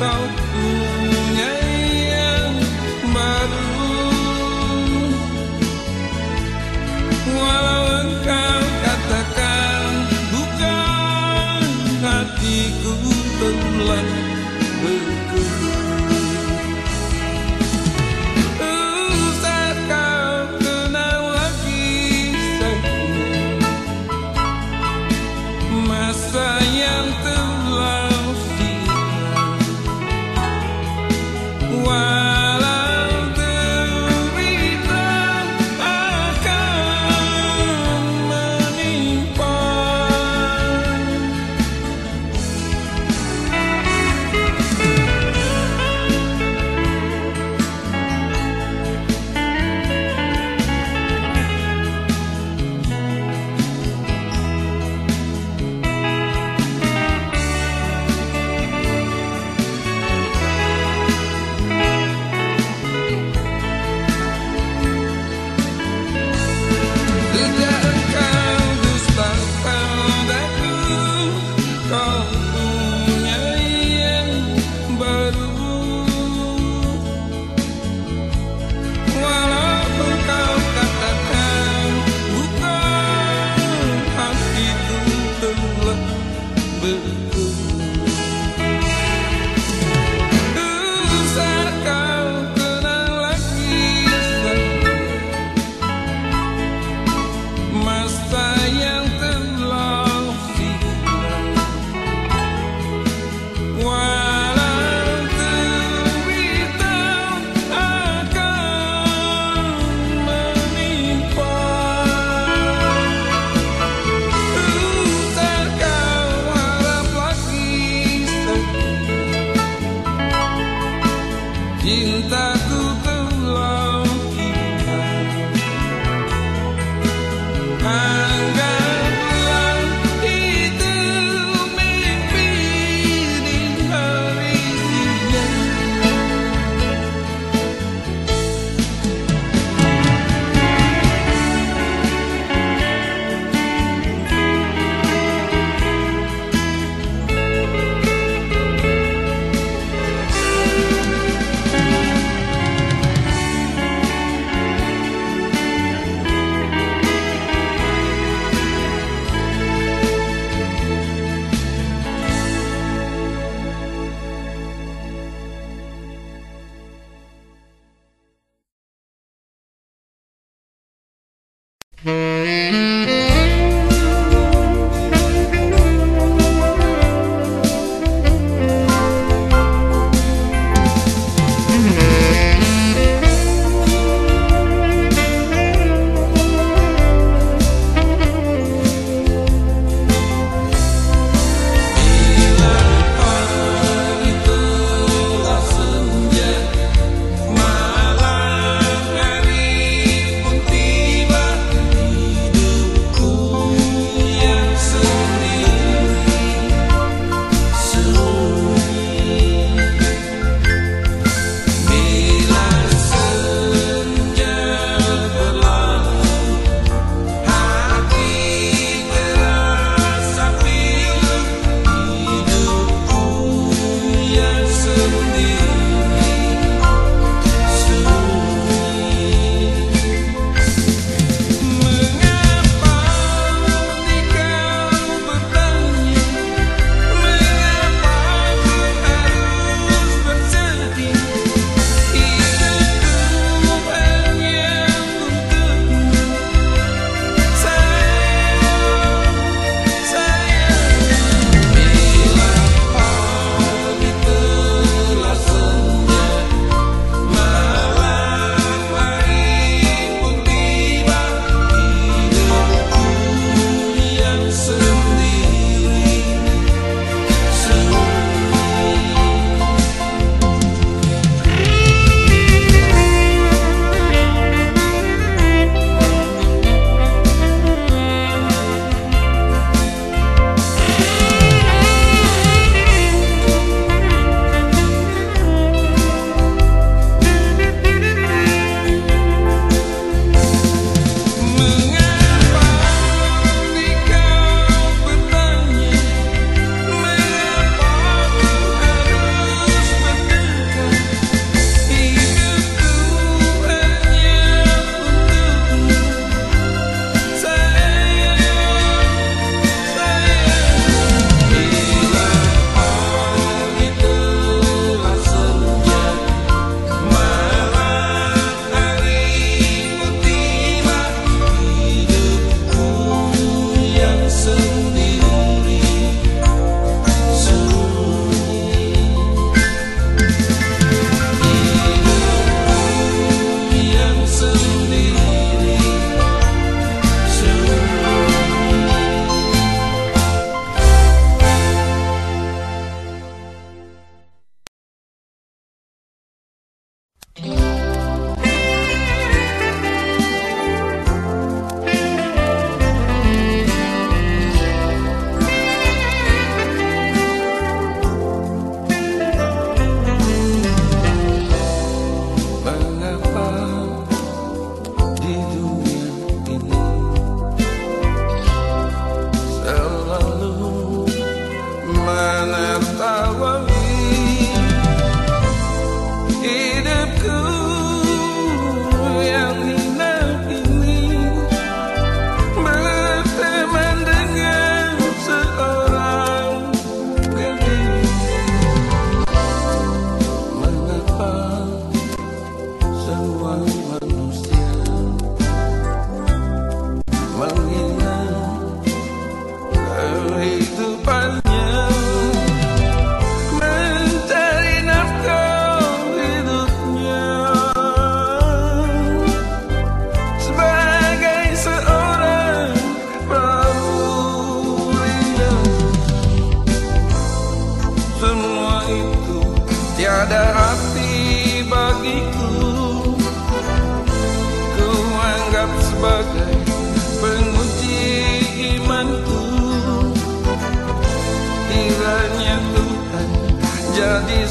spoke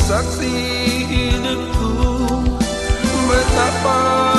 saksi hidupku. Betapa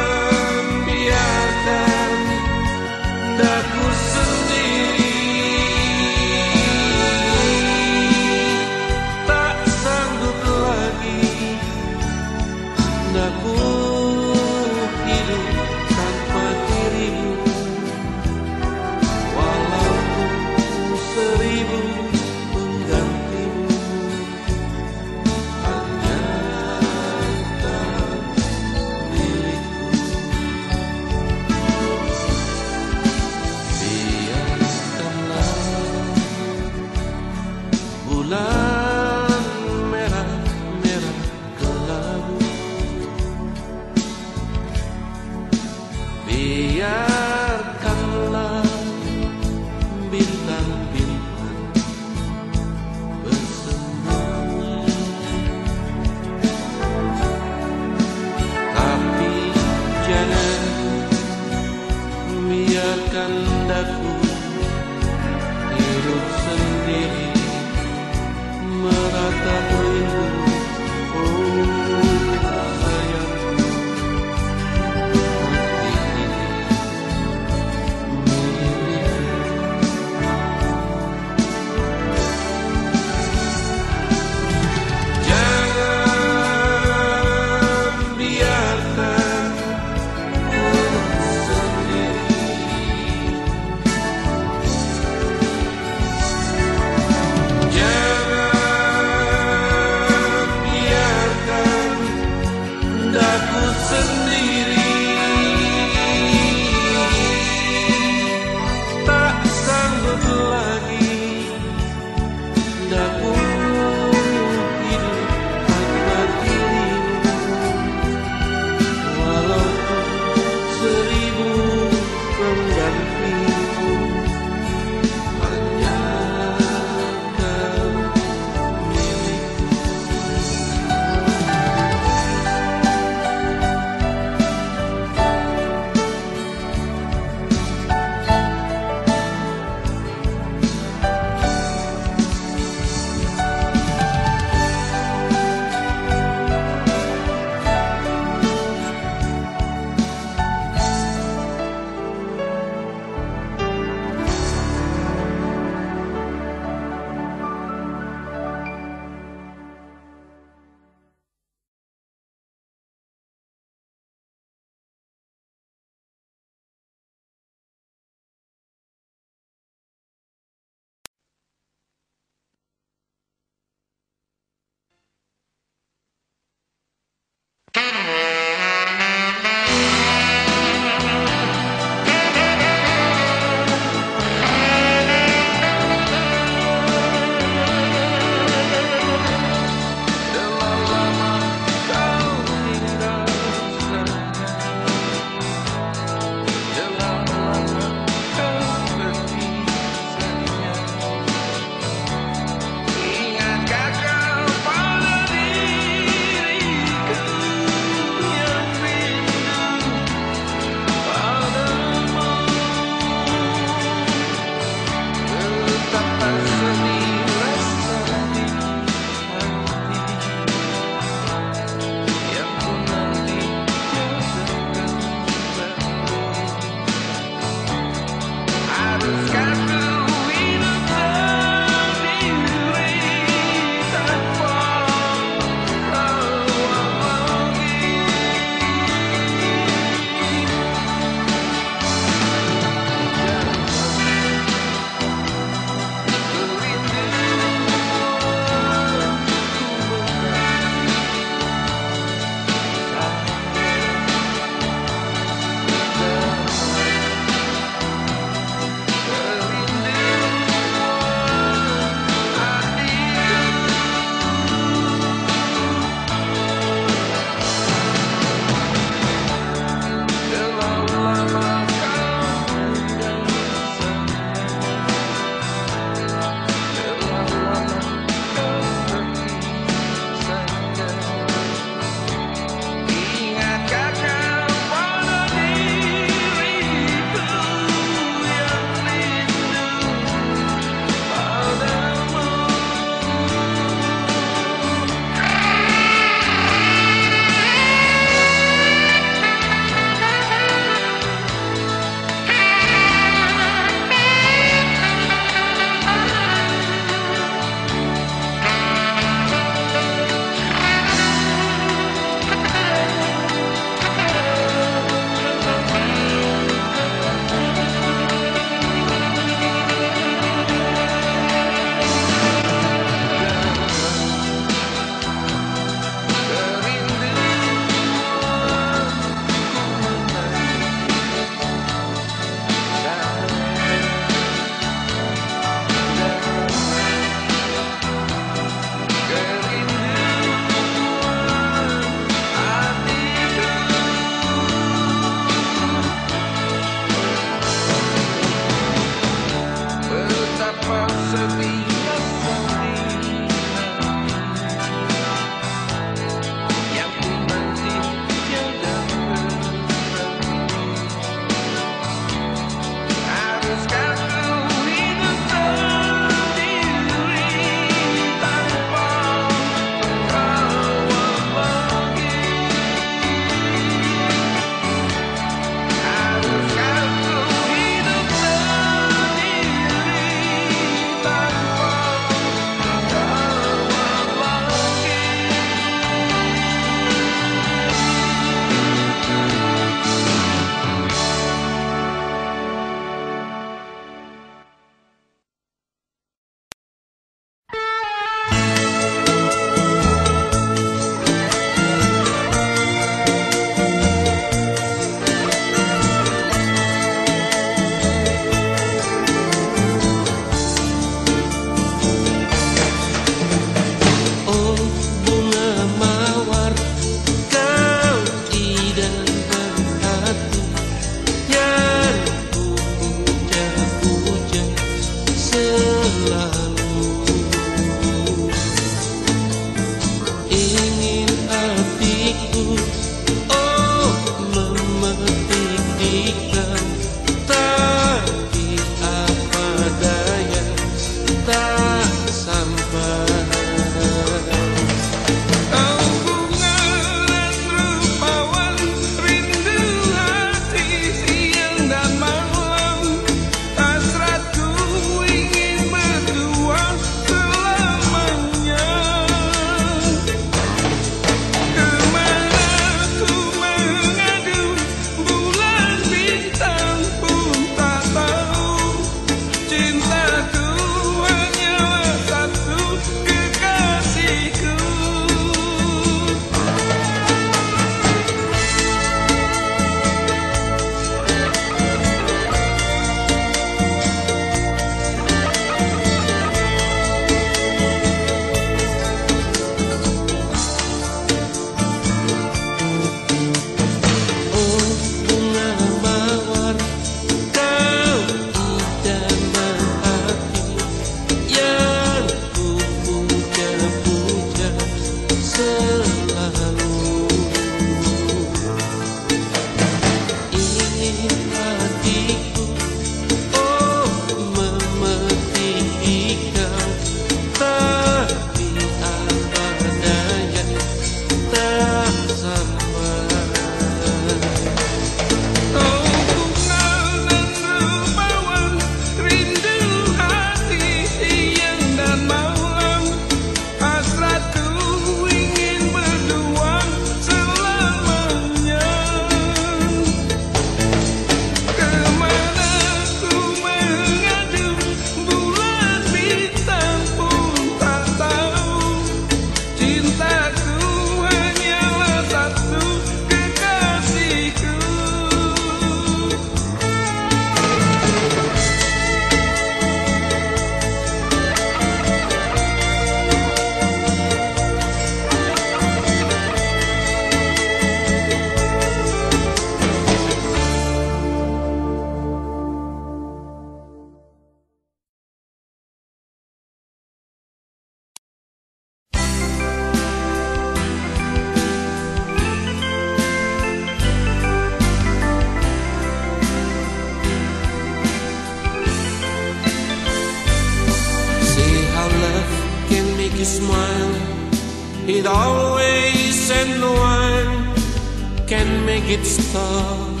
it's tough.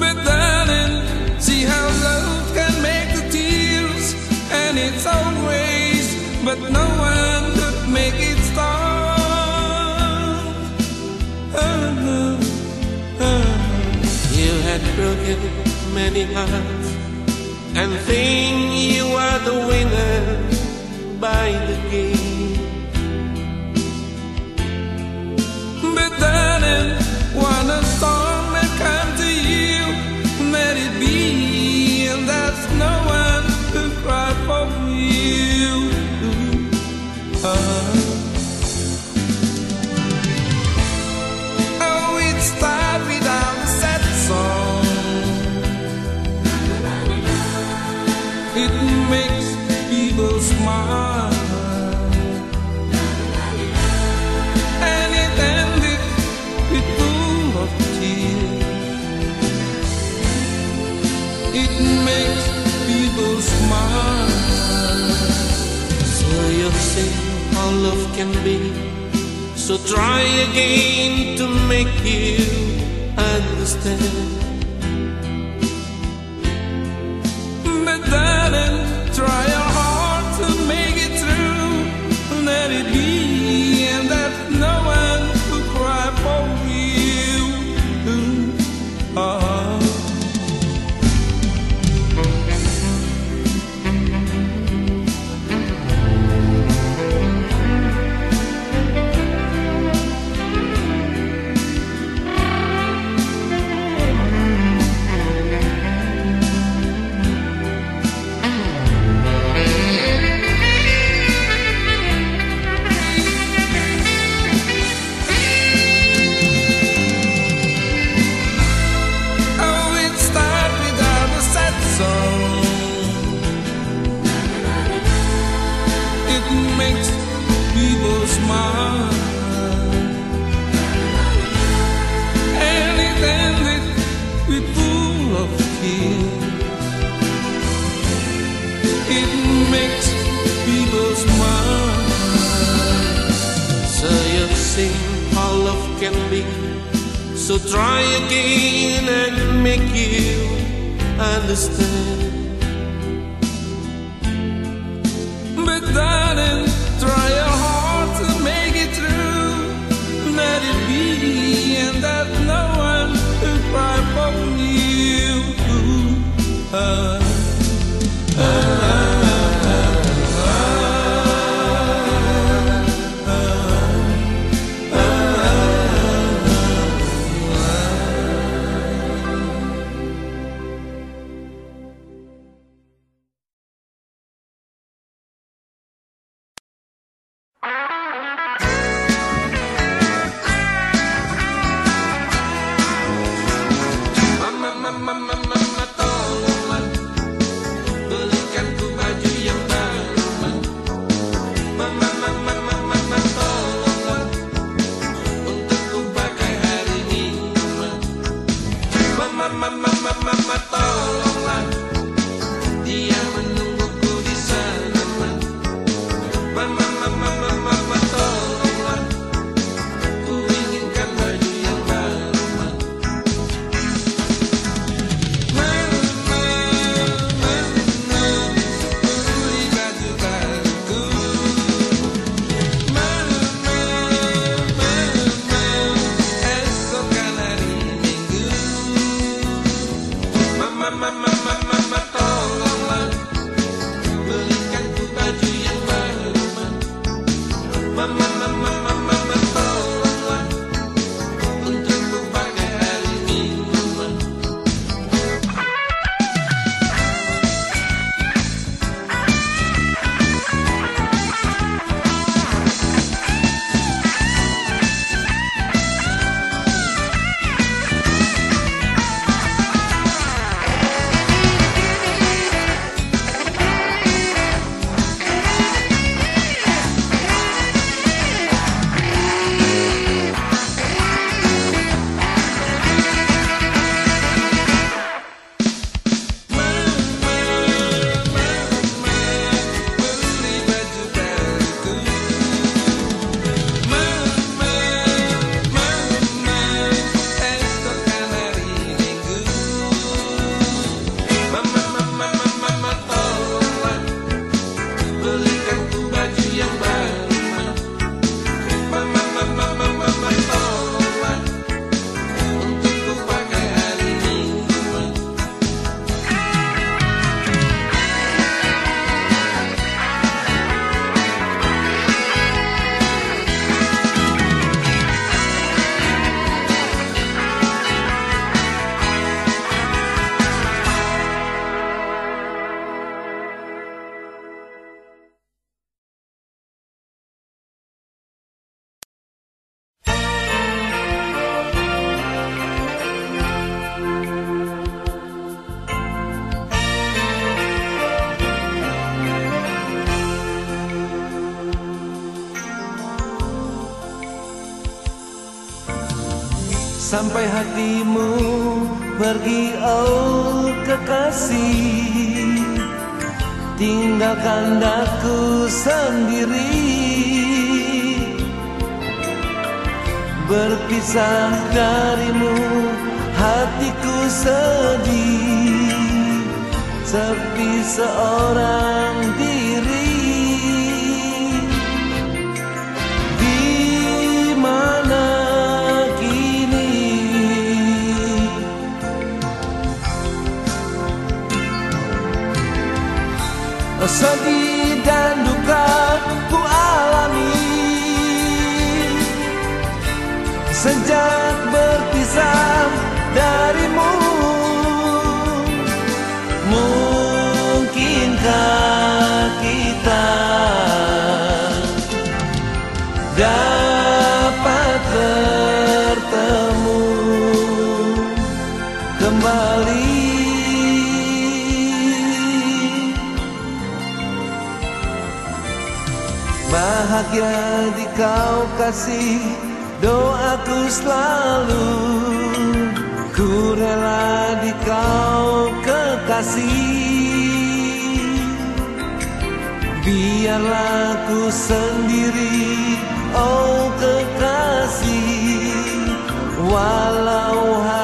But darling, see how love can make the tears, and it's always, but no one could make it stop. Oh, no, oh. You had broken many hearts, and think you are the winner by the game. shining when it's. can be. So try again to make you understand. But darling, try Sampai hatimu pergi oh kekasih. Tinggalkan aku sendiri. Berpisah darimu hatiku sedih. Sepi seorang diri Sedih dan duka ku alami. Sejak berpisah darimu Mungkinkah kita Bahagia di kau kasih. Doaku selalu Ku rela di kau kekasih. Biarlah ku sendiri oh kekasih. Walau hati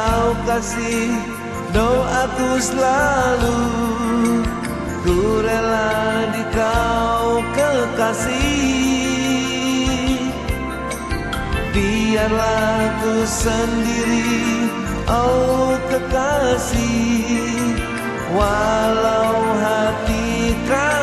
kau kasih Doaku selalu. Ku rela di kau kekasih. Biarlah ku sendiri Oh kekasih. Walau hati kan